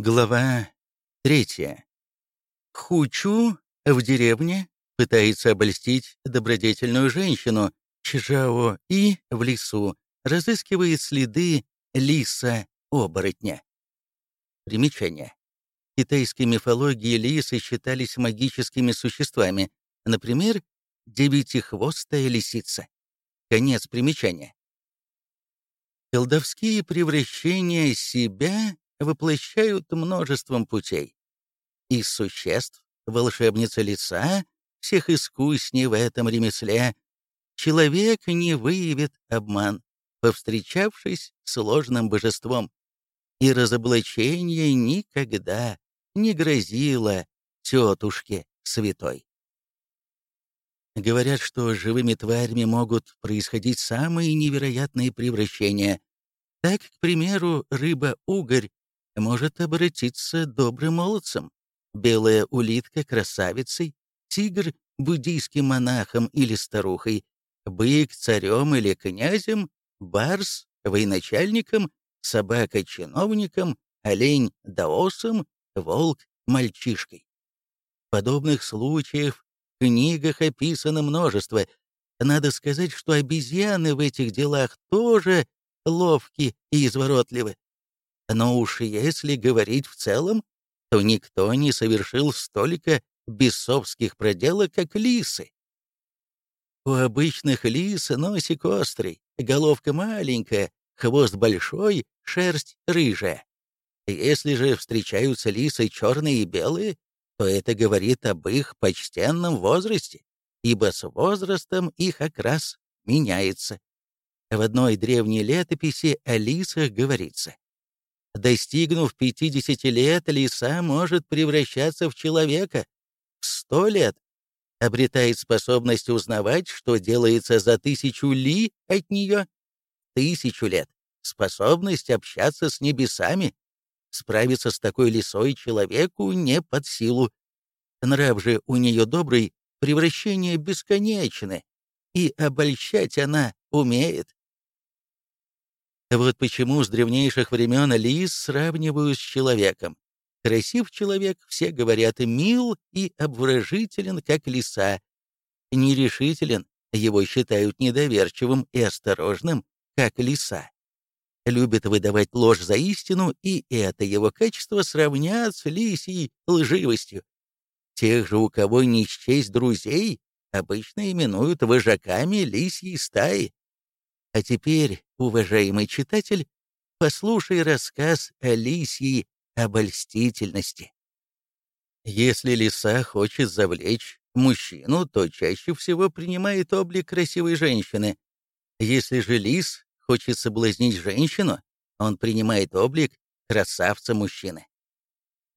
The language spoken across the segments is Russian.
Глава третья. Хучу в деревне пытается обольстить добродетельную женщину Чжао и в лесу разыскивает следы лиса-оборотня. Примечание. В китайской мифологии лисы считались магическими существами, например, девятихвостая лисица. Конец примечания. Колдовские превращения себя воплощают множеством путей. Из существ волшебница лица всех искусней в этом ремесле. Человек не выявит обман, повстречавшись с ложным божеством. И разоблачение никогда не грозило тетушке святой. Говорят, что живыми тварями могут происходить самые невероятные превращения. Так, к примеру, рыба-угорь может обратиться добрым молодцем, белая улитка — красавицей, тигр — буддийским монахом или старухой, бык — царем или князем, барс — военачальником, собака — чиновником, олень — даосом, волк — мальчишкой. Подобных случаев в книгах описано множество. Надо сказать, что обезьяны в этих делах тоже ловки и изворотливы. Но уж если говорить в целом, то никто не совершил столько бесовских проделок, как лисы. У обычных лис носик острый, головка маленькая, хвост большой, шерсть рыжая. Если же встречаются лисы черные и белые, то это говорит об их почтенном возрасте, ибо с возрастом их окрас меняется. В одной древней летописи о лисах говорится Достигнув 50 лет, лиса может превращаться в человека. В 100 лет обретает способность узнавать, что делается за тысячу ли от нее. Тысячу лет. Способность общаться с небесами. Справиться с такой лисой человеку не под силу. Нрав же у нее добрый, превращение бесконечны, и обольщать она умеет. Вот почему с древнейших времен лис сравнивают с человеком. Красив человек, все говорят, мил и обворожителен, как лиса. Нерешителен, его считают недоверчивым и осторожным, как лиса. Любит выдавать ложь за истину, и это его качество сравнят с лисьей лживостью. Тех же, у кого не счесть друзей, обычно именуют вожаками лисьей стаи. А теперь, уважаемый читатель, послушай рассказ о лисьей обольстительности. Если лиса хочет завлечь мужчину, то чаще всего принимает облик красивой женщины. Если же лис хочет соблазнить женщину, он принимает облик красавца-мужчины.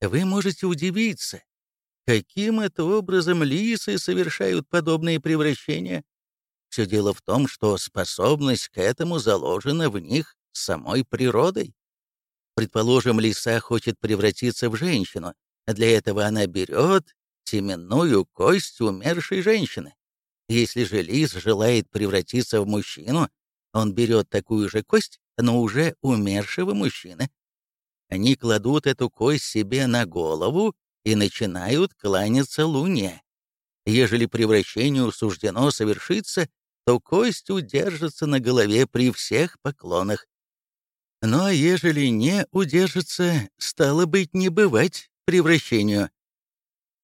Вы можете удивиться, каким это образом лисы совершают подобные превращения. Все дело в том, что способность к этому заложена в них самой природой. Предположим, лиса хочет превратиться в женщину. Для этого она берет теменную кость умершей женщины. Если же лис желает превратиться в мужчину, он берет такую же кость, но уже умершего мужчины. Они кладут эту кость себе на голову и начинают кланяться луне. Ежели превращению суждено совершиться, то кость удержится на голове при всех поклонах. Ну а ежели не удержится, стало быть, не бывать превращению.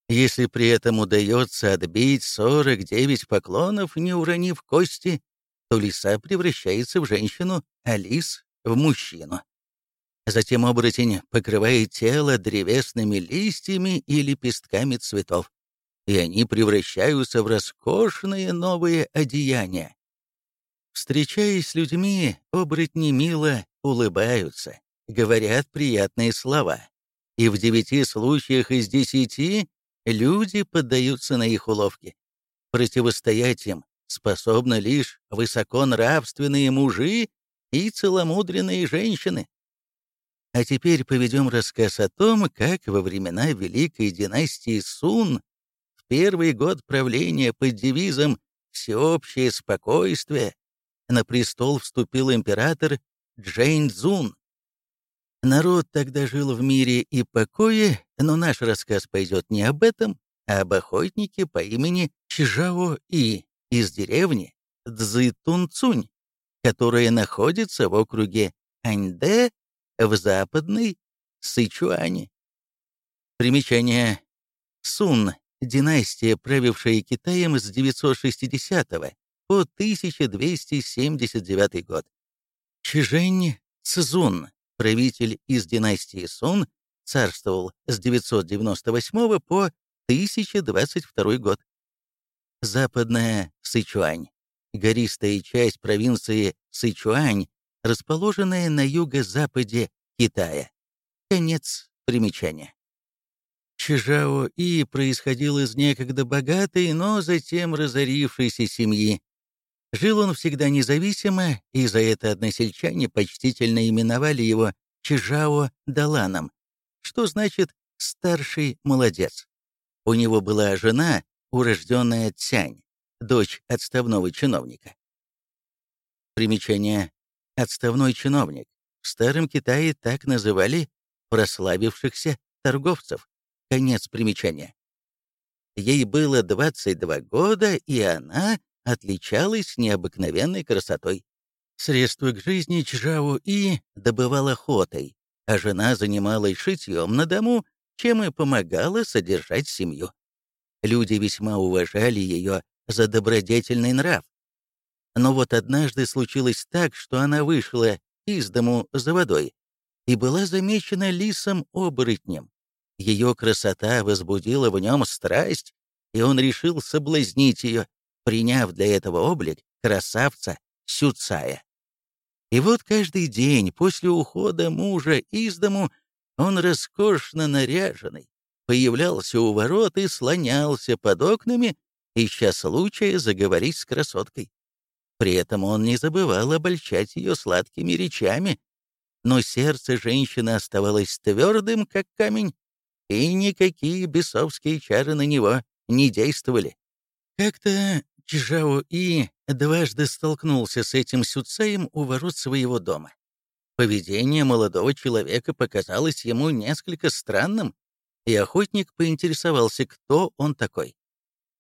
Если при этом удается отбить 49 поклонов, не уронив кости, то лиса превращается в женщину, а лис — в мужчину. Затем оборотень покрывает тело древесными листьями и лепестками цветов и они превращаются в роскошные новые одеяния. Встречаясь с людьми, оборотни мило улыбаются, говорят приятные слова, и в девяти случаях из десяти люди поддаются на их уловки. Противостоять им способны лишь высоконравственные мужи и целомудренные женщины. А теперь поведем рассказ о том, как во времена Великой династии Сун первый год правления под девизом «Всеобщее спокойствие» на престол вступил император Джейн Цзун. Народ тогда жил в мире и покое, но наш рассказ пойдет не об этом, а об охотнике по имени Чижао И из деревни Цзытунцунь, которая находится в округе Аньде в западной Сычуане. Примечание. Сун – династия, правившая Китаем с 960 по 1279 год. Чжэнь Цзун, правитель из династии Сун, царствовал с 998 по 1022 год. Западная Сычуань. Гористая часть провинции Сычуань, расположенная на юго-западе Китая. Конец примечания. Чжао И происходил из некогда богатой, но затем разорившейся семьи. Жил он всегда независимо, и за это односельчане почтительно именовали его Чжао Даланом, что значит «старший молодец». У него была жена, урожденная Цянь, дочь отставного чиновника. Примечание. Отставной чиновник. В Старом Китае так называли прославившихся торговцев. Конец примечания. Ей было 22 года, и она отличалась необыкновенной красотой. Средства к жизни Чжао И добывал охотой, а жена занималась шитьем на дому, чем и помогала содержать семью. Люди весьма уважали ее за добродетельный нрав. Но вот однажды случилось так, что она вышла из дому за водой и была замечена лисом-оборотнем. Ее красота возбудила в нем страсть, и он решил соблазнить ее, приняв для этого облик красавца Сюцая. И вот каждый день после ухода мужа из дому он роскошно наряженный, появлялся у ворот и слонялся под окнами, ища случая заговорить с красоткой. При этом он не забывал обольщать ее сладкими речами, но сердце женщины оставалось твердым, как камень, и никакие бесовские чары на него не действовали. Как-то Чжао И дважды столкнулся с этим Сюцеем у ворот своего дома. Поведение молодого человека показалось ему несколько странным, и охотник поинтересовался, кто он такой.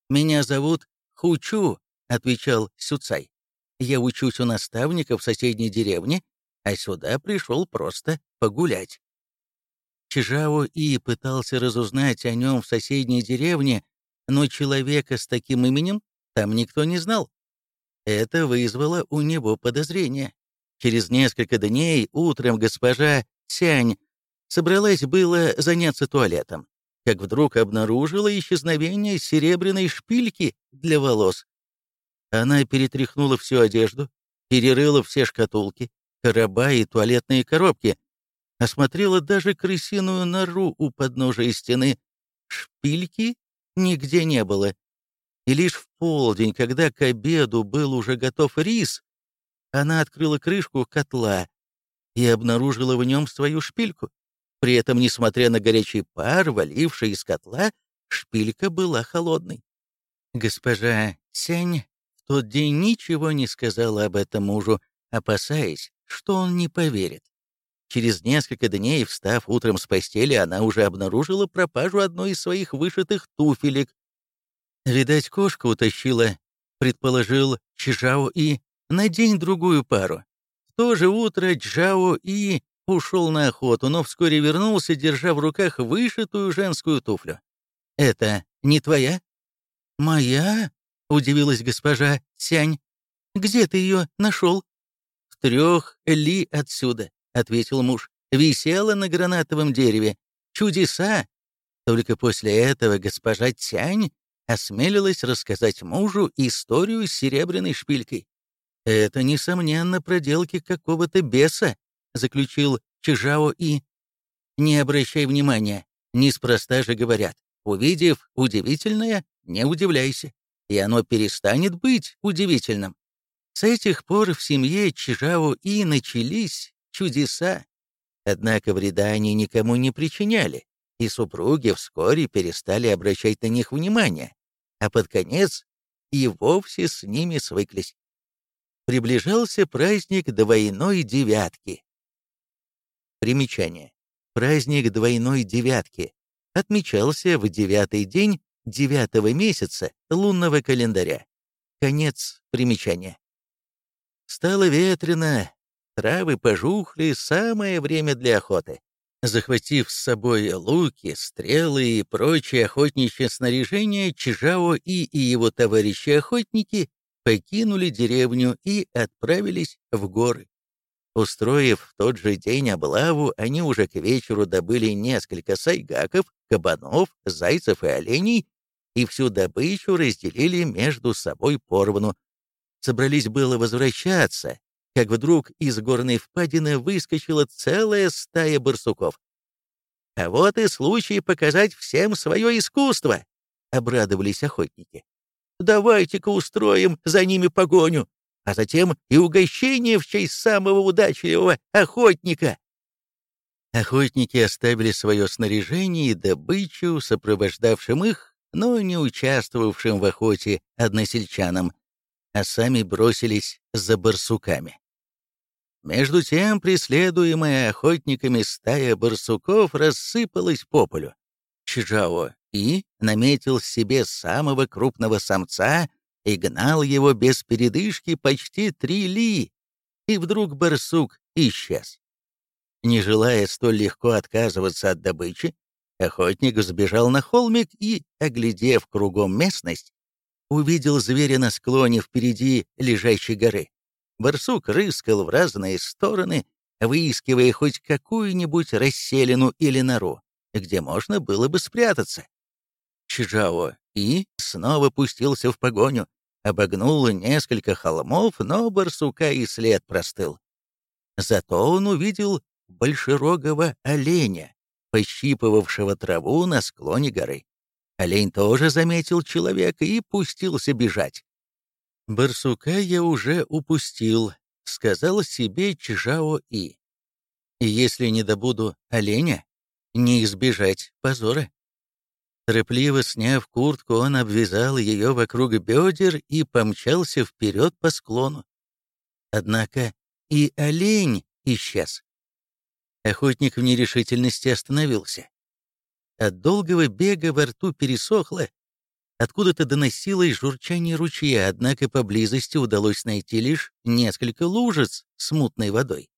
«Меня зовут Хучу», — отвечал Сюцай. «Я учусь у наставника в соседней деревне, а сюда пришел просто погулять». Чижао И пытался разузнать о нем в соседней деревне, но человека с таким именем там никто не знал. Это вызвало у него подозрение. Через несколько дней утром госпожа Сянь Собралась было заняться туалетом, как вдруг обнаружила исчезновение серебряной шпильки для волос. Она перетряхнула всю одежду, перерыла все шкатулки, короба и туалетные коробки, осмотрела даже крысиную нору у подножия стены. Шпильки нигде не было. И лишь в полдень, когда к обеду был уже готов рис, она открыла крышку котла и обнаружила в нем свою шпильку. При этом, несмотря на горячий пар, валивший из котла, шпилька была холодной. Госпожа Сянь в тот день ничего не сказала об этом мужу, опасаясь, что он не поверит. Через несколько дней, встав утром с постели, она уже обнаружила пропажу одной из своих вышитых туфелек. «Видать, кошка утащила», — предположил Чжао И, — «надень другую пару». В то же утро Чжао И ушел на охоту, но вскоре вернулся, держа в руках вышитую женскую туфлю. «Это не твоя?» «Моя?» — удивилась госпожа Сянь. «Где ты ее нашел?» «В трех ли отсюда», — ответил муж. «Висела на гранатовом дереве. Чудеса!» Только после этого госпожа Тянь осмелилась рассказать мужу историю с серебряной шпилькой. Это, несомненно, проделки какого-то беса, заключил Чижао И. «Не обращай внимания, неспроста же говорят. Увидев удивительное, не удивляйся, и оно перестанет быть удивительным». С этих пор в семье Чижао И начались чудеса. Однако вреда они никому не причиняли, и супруги вскоре перестали обращать на них внимание, а под конец и вовсе с ними свыклись. Приближался праздник двойной девятки. Примечание. Праздник двойной девятки отмечался в девятый день девятого месяца лунного календаря. Конец примечания. Стало ветрено, травы пожухли, самое время для охоты. Захватив с собой луки, стрелы и прочее охотничье снаряжение, Чижао И и его товарищи-охотники покинули деревню и отправились в горы. Устроив в тот же день облаву, они уже к вечеру добыли несколько сайгаков, кабанов, зайцев и оленей, и всю добычу разделили между собой поровну. Собрались было возвращаться, как вдруг из горной впадины выскочила целая стая барсуков. «А вот и случай показать всем свое искусство!» — обрадовались охотники. «Давайте-ка устроим за ними погоню, а затем и угощение в честь самого удачливого охотника!» Охотники оставили свое снаряжение и добычу, сопровождавшим их, но не участвовавшим в охоте односельчанам, а сами бросились за барсуками. Между тем, преследуемая охотниками стая барсуков рассыпалась по полю. Чжао И наметил себе самого крупного самца и гнал его без передышки почти три ли, и вдруг барсук исчез. Не желая столь легко отказываться от добычи, охотник сбежал на холмик и, оглядев кругом местность, увидел зверя на склоне впереди лежащей горы. Барсук рыскал в разные стороны, выискивая хоть какую-нибудь расселину или нору, где можно было бы спрятаться. Чжао и снова пустился в погоню, обогнул несколько холмов, но барсука и след простыл. Зато он увидел большерогого оленя, пощипывавшего траву на склоне горы. Олень тоже заметил человека и пустился бежать. «Барсука я уже упустил», — сказал себе Чжао И. «Если не добуду оленя, не избежать позора». Торопливо сняв куртку, он обвязал ее вокруг бедер и помчался вперед по склону. Однако и олень исчез. Охотник в нерешительности остановился. От долгого бега во рту пересохло, Откуда-то доносилось журчание ручья, однако поблизости удалось найти лишь несколько лужиц с мутной водой.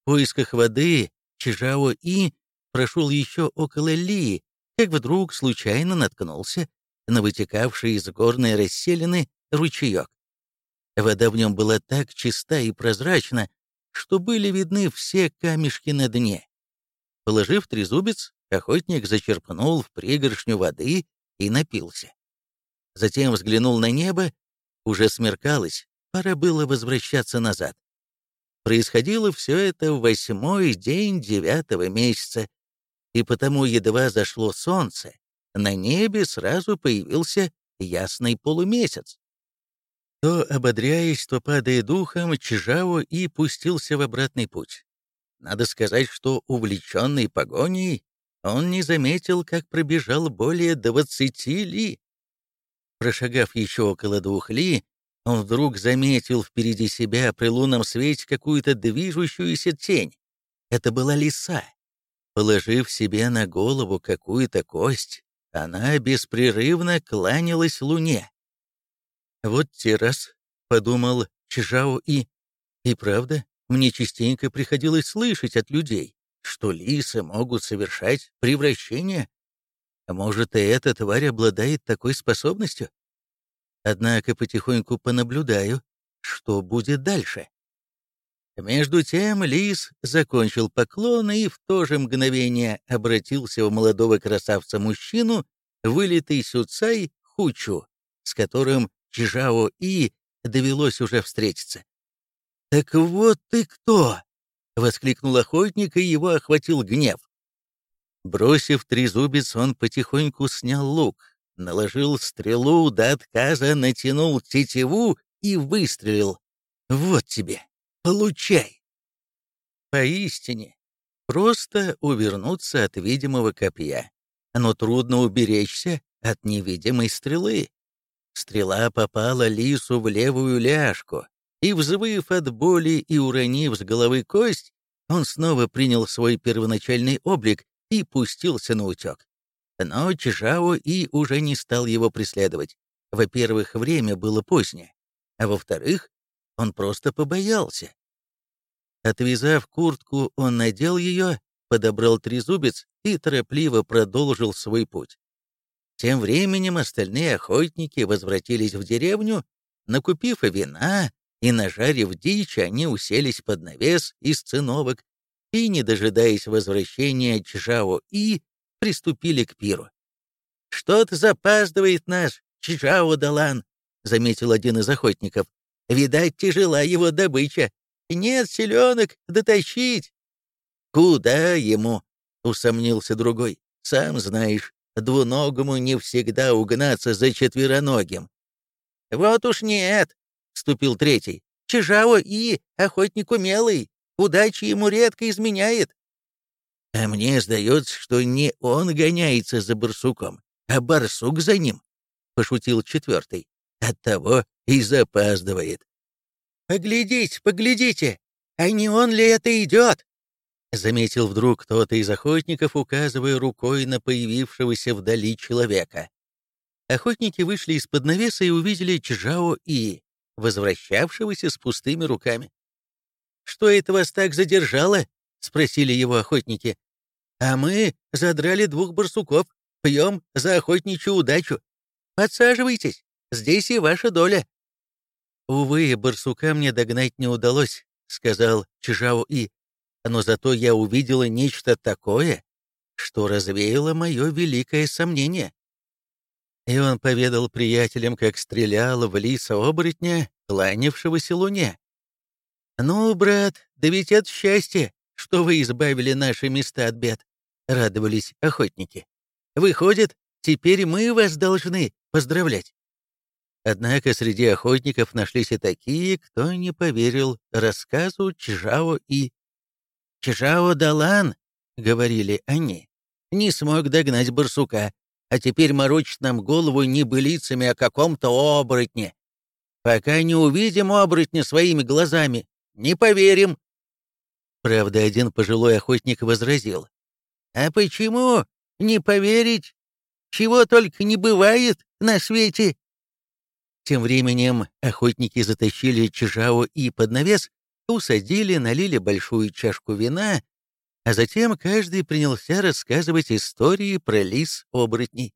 В поисках воды Чижао И прошел еще около Ли, как вдруг случайно наткнулся на вытекавший из горной расселины ручеек. Вода в нем была так чиста и прозрачна, что были видны все камешки на дне. Положив трезубец, охотник зачерпнул в пригоршню воды и напился. Затем взглянул на небо. Уже смеркалось, пора было возвращаться назад. Происходило все это в восьмой день девятого месяца, и потому едва зашло солнце, на небе сразу появился ясный полумесяц. То, ободряясь, то падая духом, Чижао и пустился в обратный путь. Надо сказать, что, увлеченный погоней, он не заметил, как пробежал более двадцати ли. Прошагав еще около двух ли, он вдруг заметил впереди себя при лунном свете какую-то движущуюся тень. Это была лиса. Положив себе на голову какую-то кость, она беспрерывно кланялась луне. «Вот те раз», — подумал Чжао И, — «и правда, мне частенько приходилось слышать от людей, что лисы могут совершать превращение может, и эта тварь обладает такой способностью? Однако потихоньку понаблюдаю, что будет дальше. Между тем лис закончил поклон и в то же мгновение обратился в молодого красавца-мужчину, вылитый Суцай Хучу, с которым Чжао И довелось уже встретиться. «Так вот ты кто!» — воскликнул охотник, и его охватил гнев. Бросив трезубец, он потихоньку снял лук, наложил стрелу до отказа, натянул тетиву и выстрелил. «Вот тебе! Получай!» Поистине, просто увернуться от видимого копья, но трудно уберечься от невидимой стрелы. Стрела попала лису в левую ляжку, и, взвыв от боли и уронив с головы кость, он снова принял свой первоначальный облик и пустился на утек. Но Чжао И уже не стал его преследовать. Во-первых, время было позднее, а во-вторых, он просто побоялся. Отвязав куртку, он надел ее, подобрал трезубец и торопливо продолжил свой путь. Тем временем остальные охотники возвратились в деревню, накупив вина и нажарив дичь, они уселись под навес из циновок и, не дожидаясь возвращения Чжао И, приступили к пиру. «Что-то запаздывает наш Чжао Далан», — заметил один из охотников. «Видать, тяжела его добыча. Нет селенок дотащить». «Куда ему?» — усомнился другой. «Сам знаешь, двуногому не всегда угнаться за четвероногим». «Вот уж нет», — вступил третий. «Чижао и охотник умелый, удача ему редко изменяет». «А мне сдается, что не он гоняется за барсуком, а барсук за ним», — пошутил четвертый. «Оттого и запаздывает». «Поглядите, поглядите, а не он ли это идет?» Заметил вдруг кто-то из охотников, указывая рукой на появившегося вдали человека. Охотники вышли из-под навеса и увидели Чжао И, возвращавшегося с пустыми руками. «Что это вас так задержало?» — спросили его охотники. «А мы задрали двух барсуков, пьем за охотничью удачу. Подсаживайтесь, здесь и ваша доля». «Увы, барсука мне догнать не удалось», — сказал Чжао И. «Но зато я увидела нечто такое, что развеяло мое великое сомнение». И он поведал приятелям, как стрелял в лиса-оборотня, кланявшегося луне. «Ну, брат, да ведь это счастье, что вы избавили наши места от бед», — радовались охотники. «Выходит, теперь мы вас должны поздравлять». Однако среди охотников нашлись и такие, кто не поверил рассказу Чжао и... «Чжао Далан», — говорили они, — «не смог догнать барсука, а теперь морочит нам голову не былицами о каком-то оборотне. Пока не увидим оборотня своими глазами, не поверим». Правда, один пожилой охотник возразил. «А почему не поверить? Чего только не бывает на свете!» Тем временем охотники затащили Чижао и под навес, усадили, налили большую чашку вина а затем каждый принялся рассказывать истории про лис-оборотней.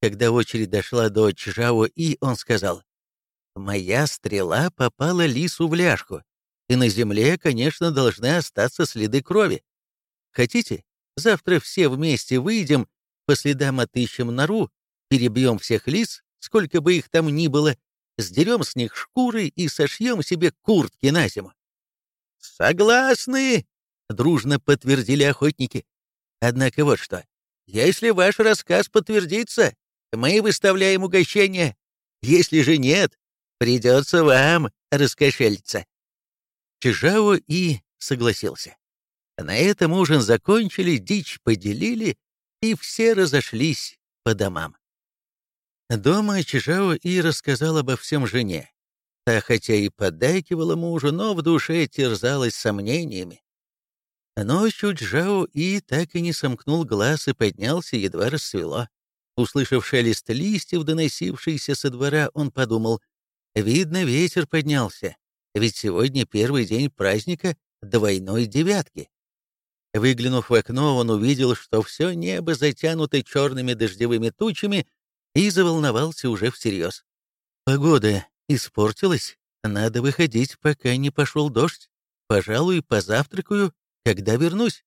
Когда очередь дошла до Чжао И, он сказал, «Моя стрела попала лису в ляжку, и на земле, конечно, должны остаться следы крови. Хотите, завтра все вместе выйдем, по следам отыщем нору, перебьем всех лис, сколько бы их там ни было, сдерем с них шкуры и сошьем себе куртки на зиму». «Согласны!» — дружно подтвердили охотники. «Однако вот что. Если ваш рассказ подтвердится, мы выставляем угощение. Если же нет, придется вам раскошелиться». Чижао и согласился. На этом ужин закончили, дичь поделили, и все разошлись по домам. Дома Чижао и рассказал обо всем жене. Та хотя и поддакивала мужу, но в душе терзалась сомнениями. Ночью Джао И так и не сомкнул глаз и поднялся, едва рассвело. Услышав шелест листьев, доносившийся со двора, он подумал, видно, ветер поднялся, ведь сегодня первый день праздника двойной девятки. Выглянув в окно, он увидел, что все небо затянуто черными дождевыми тучами, и заволновался уже всерьез. Погода испортилась, надо выходить, пока не пошел дождь. Пожалуй, позавтракаю когда вернусь?»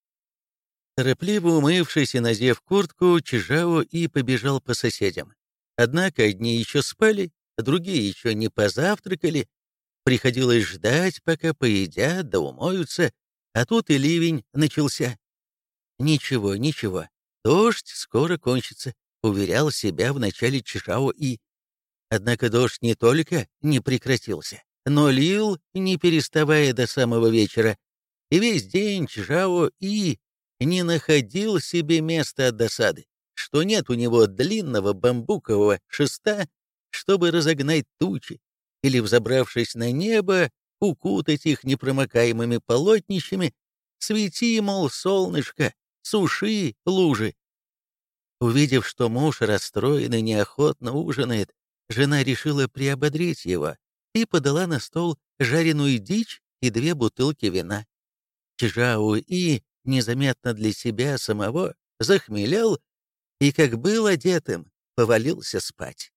Торопливо умывшись и надев куртку, Чижао и побежал по соседям. Однако одни еще спали, другие еще не позавтракали. Приходилось ждать, пока поедят да умоются, а тут и ливень начался. «Ничего, ничего, дождь скоро кончится», — уверял себя вначале Чижао и... Однако дождь не только не прекратился, но лил, не переставая до самого вечера, и весь день Чжао И не находил себе места от досады, что нет у него длинного бамбукового шеста, чтобы разогнать тучи, или, взобравшись на небо, укутать их непромокаемыми полотнищами, Свети, мол, солнышко, суши лужи. Увидев, что муж расстроен и неохотно ужинает, жена решила приободрить его и подала на стол жареную дичь и две бутылки вина. Чжао И незаметно для себя самого захмелел и, как был одетым, повалился спать.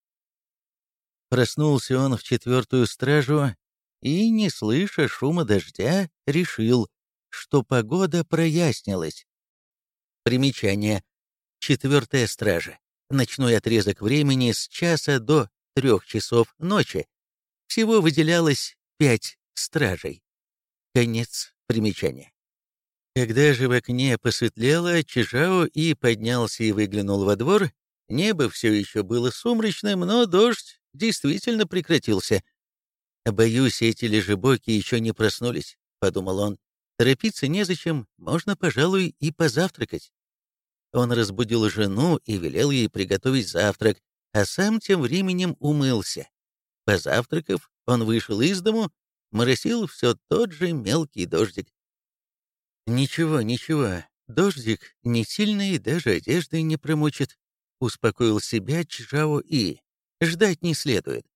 Проснулся он в четвертую стражу и, не слыша шума дождя, решил, что погода прояснилась. Примечание. Четвертая стража. Ночной отрезок времени с часа до трех часов ночи. Всего выделялось пять стражей. Конец примечания. Когда же в окне посветлело, Чижао и поднялся и выглянул во двор. Небо все еще было сумрачным, но дождь действительно прекратился. «Боюсь, эти лежебоки еще не проснулись», — подумал он. «Торопиться незачем, можно, пожалуй, и позавтракать». Он разбудил жену и велел ей приготовить завтрак, а сам тем временем умылся. Позавтракав, он вышел из дому, моросил все тот же мелкий дождик. «Ничего, ничего, дождик не сильный, даже одежды не промочит», — успокоил себя Чжао И. «Ждать не следует».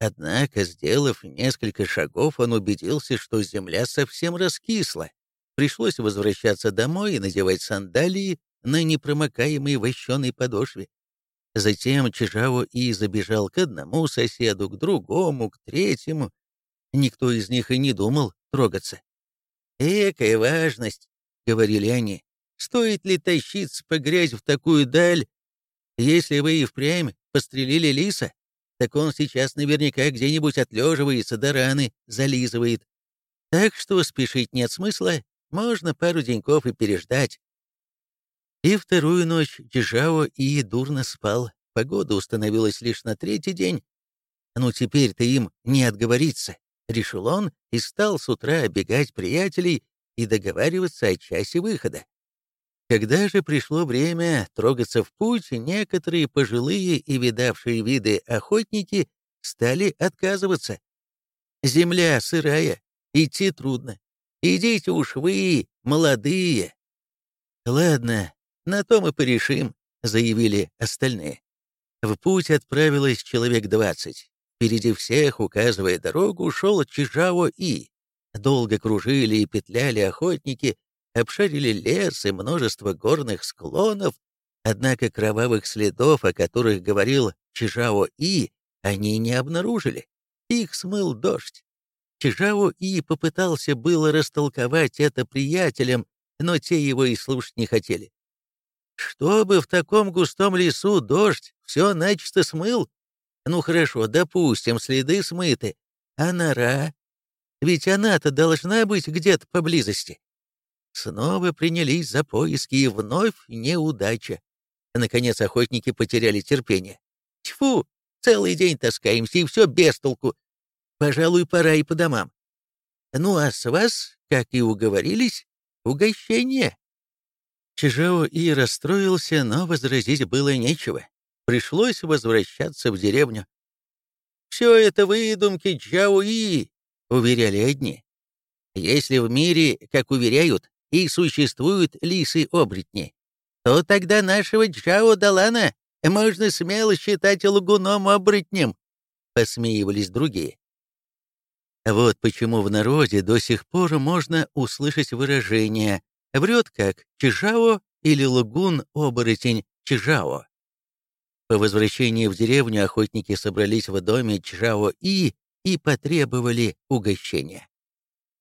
Однако, сделав несколько шагов, он убедился, что земля совсем раскисла. Пришлось возвращаться домой и надевать сандалии на непромокаемой вощеной подошве. Затем Чижао И забежал к одному соседу, к другому, к третьему. Никто из них и не думал трогаться. «Экая важность», — говорили они, — «стоит ли тащиться по грязь в такую даль? Если вы и впрямь пострелили лиса, так он сейчас наверняка где-нибудь отлеживается да раны зализывает. Так что спешить нет смысла, можно пару деньков и переждать». И вторую ночь Джижао и дурно спал. Погода установилась лишь на третий день. Ну теперь-то им не отговориться. — решил он и стал с утра обегать приятелей и договариваться о часе выхода. Когда же пришло время трогаться в путь, некоторые пожилые и видавшие виды охотники стали отказываться. «Земля сырая, идти трудно. Идите уж вы, молодые». «Ладно, на то мы порешим», — заявили остальные. В путь отправилось человек двадцать. Впереди всех, указывая дорогу, шел Чижао И. Долго кружили и петляли охотники, обшарили лес и множество горных склонов, однако кровавых следов, о которых говорил Чижао И, они не обнаружили. Их смыл дождь. Чижао И попытался было растолковать это приятелям, но те его и слушать не хотели. Чтобы в таком густом лесу дождь все начисто смыл, ну хорошо, допустим, следы смыты. А нора? Ведь она-то должна быть где-то поблизости. Снова принялись за поиски, и вновь неудача. Наконец охотники потеряли терпение. Тьфу, целый день таскаемся, и все без толку. Пожалуй, пора и по домам. Ну а с вас, как и уговорились, угощение. Чижао и расстроился, но возразить было нечего. Пришлось возвращаться в деревню. «Все это выдумки Чжауи», — уверяли одни. «Если в мире, как уверяют, и существуют лисы-оборотни, то тогда нашего Чжао Далана можно смело считать лгуном-оборотнем», — посмеивались другие. Вот почему в народе до сих пор можно услышать выражение «врет как Чжао» или «лгун-оборотень Чжао». По возвращении в деревню охотники собрались в доме Чжао-И и потребовали угощения.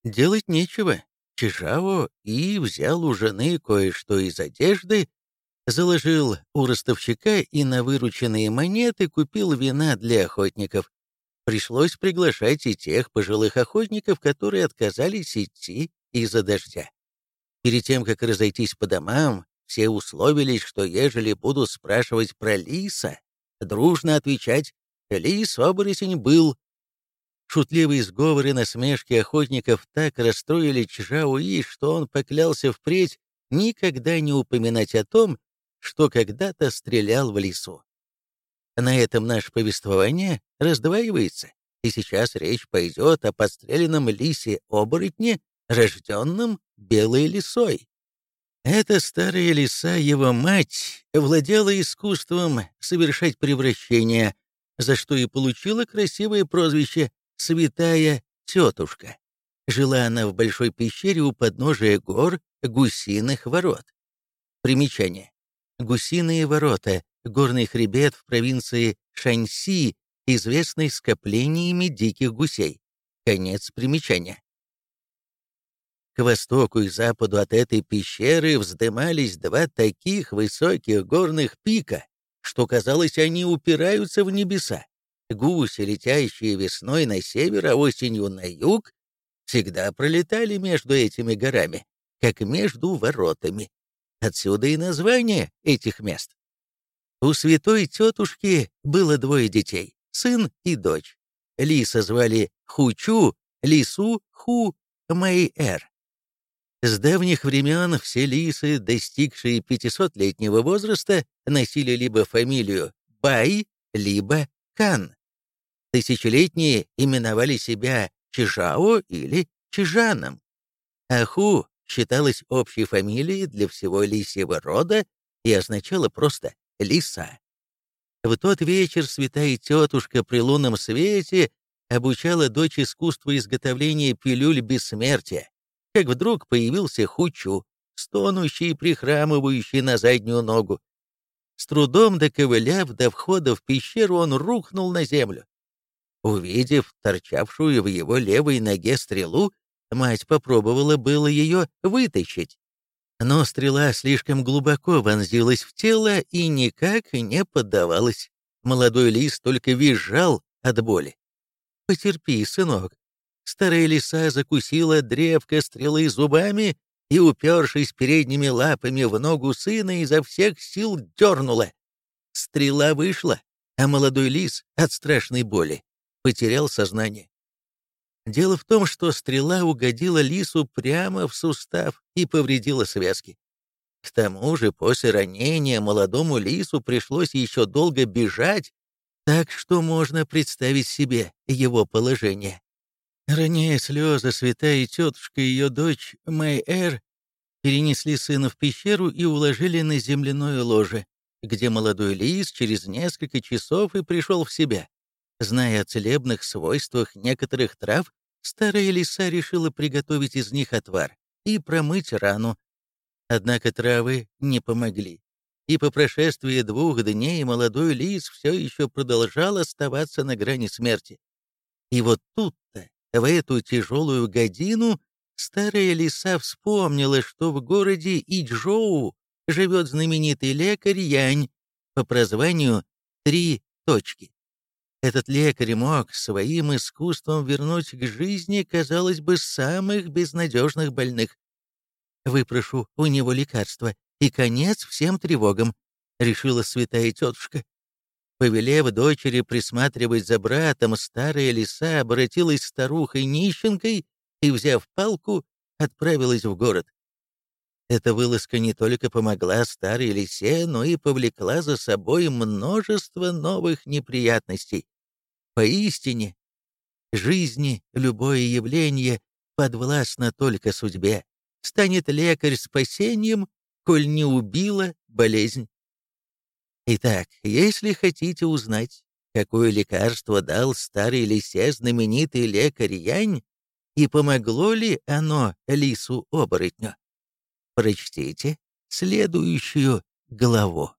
Делать нечего. Чжао-И взял у жены кое-что из одежды, заложил у ростовщика и на вырученные монеты купил вина для охотников. Пришлось приглашать и тех пожилых охотников, которые отказались идти из-за дождя. Перед тем, как разойтись по домам, все условились, что ежели буду спрашивать про лиса, дружно отвечать «Лис-оборотень был». Шутливые сговоры насмешки охотников так расстроили Чжауи, что он поклялся впредь никогда не упоминать о том, что когда-то стрелял в лесу. На этом наше повествование раздваивается, и сейчас речь пойдет о подстреленном лисе-оборотне рожденным белой лисой. Эта старая лиса, его мать, владела искусством совершать превращения, за что и получила красивое прозвище «Святая тетушка». Жила она в большой пещере у подножия гор Гусиных ворот. Примечание. Гусиные ворота — горный хребет в провинции Шаньси, известный скоплениями диких гусей. Конец примечания. К востоку и западу от этой пещеры вздымались два таких высоких горных пика, что, казалось, они упираются в небеса. Гуси, летящие весной на север, а осенью на юг, всегда пролетали между этими горами, как между воротами. Отсюда и название этих мест. У святой тетушки было двое детей, сын и дочь. Лиса звали Хучу, Лису Ху Мэйэр. С давних времен все лисы, достигшие 500-летнего возраста, носили либо фамилию Бай, либо Кан. Тысячелетние именовали себя Чижао или Чижаном. Аху считалась общей фамилией для всего лисьего рода и означала просто «лиса». В тот вечер святая тетушка при лунном свете обучала дочь искусству изготовления пилюль бессмертия, как вдруг появился Хучу, стонущий и прихрамывающий на заднюю ногу. С трудом доковыляв до входа в пещеру, он рухнул на землю. Увидев торчавшую в его левой ноге стрелу, мать попробовала было ее вытащить. Но стрела слишком глубоко вонзилась в тело и никак не поддавалась. Молодой лис только визжал от боли. «Потерпи, сынок, Старая лиса закусила древко стрелы зубами и, упершись передними лапами в ногу сына, изо всех сил дернула. Стрела вышла, а молодой лис от страшной боли потерял сознание. Дело в том, что стрела угодила лису прямо в сустав и повредила связки. К тому же после ранения молодому лису пришлось еще долго бежать, так что можно представить себе его положение. Роняя слезы, святая тетушка и ее дочь Мэй-Эр перенесли сына в пещеру и уложили на земляное ложе, где молодой лис через несколько часов и пришел в себя. Зная о целебных свойствах некоторых трав, старая лиса решила приготовить из них отвар и промыть рану. Однако травы не помогли, и по прошествии двух дней молодой лис все еще продолжал оставаться на грани смерти. И вот тут-то в эту тяжелую годину старая лиса вспомнила, что в городе Иджоу живет знаменитый лекарь Янь по прозванию «Три точки». Этот лекарь мог своим искусством вернуть к жизни, казалось бы, самых безнадежных больных. «Выпрошу у него лекарства, и конец всем тревогам», — решила святая тетушка. Повелев дочери присматривать за братом, старая лиса обратилась старухой-нищенкой и, взяв палку, отправилась в город. Эта вылазка не только помогла старой лисе, но и повлекла за собой множество новых неприятностей. Поистине, жизни любое явление подвластно только судьбе. Станет лекарь спасением, коль не убила болезнь. Итак, если хотите узнать, какое лекарство дал старый лисе знаменитый лекарь Янь, и помогло ли оно лису-оборотню, прочтите следующую главу.